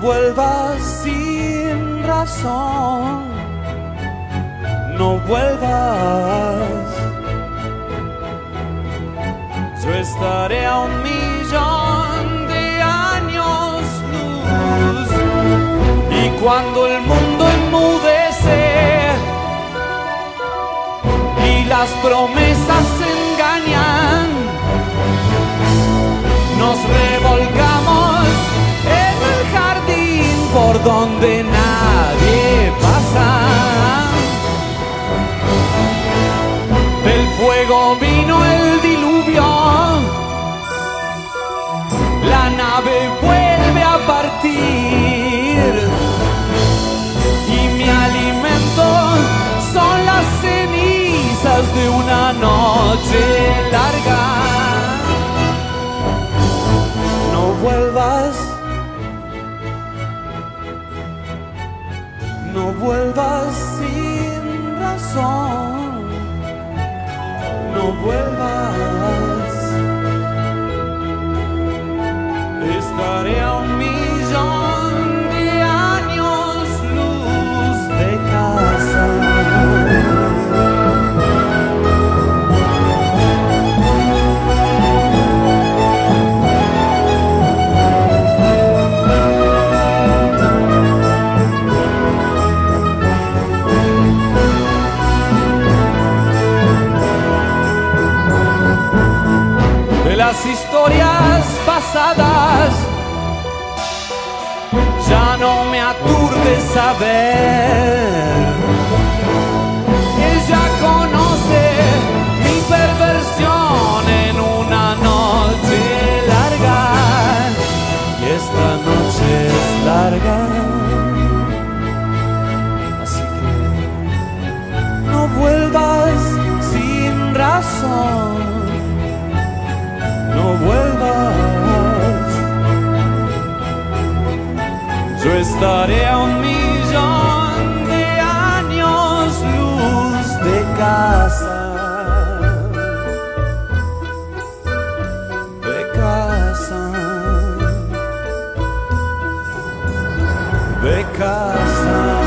vuelvas sin razón, no vuelvas. Yo estaré a un millón de años luz y cuando el mundo enmudece y las promesas engañan donde nadie pasa. Del fuego vino el diluvio, la nave vuelve a partir y mi alimento son las cenizas de una noche larga. Las historias pasadas. Ya no me aturde saber. Ella conoce mi perversión en una noche larga. Y esta noche es larga. Así que no vuelvas sin razón estaré a un millón de años luz de casa. De casa. De casa.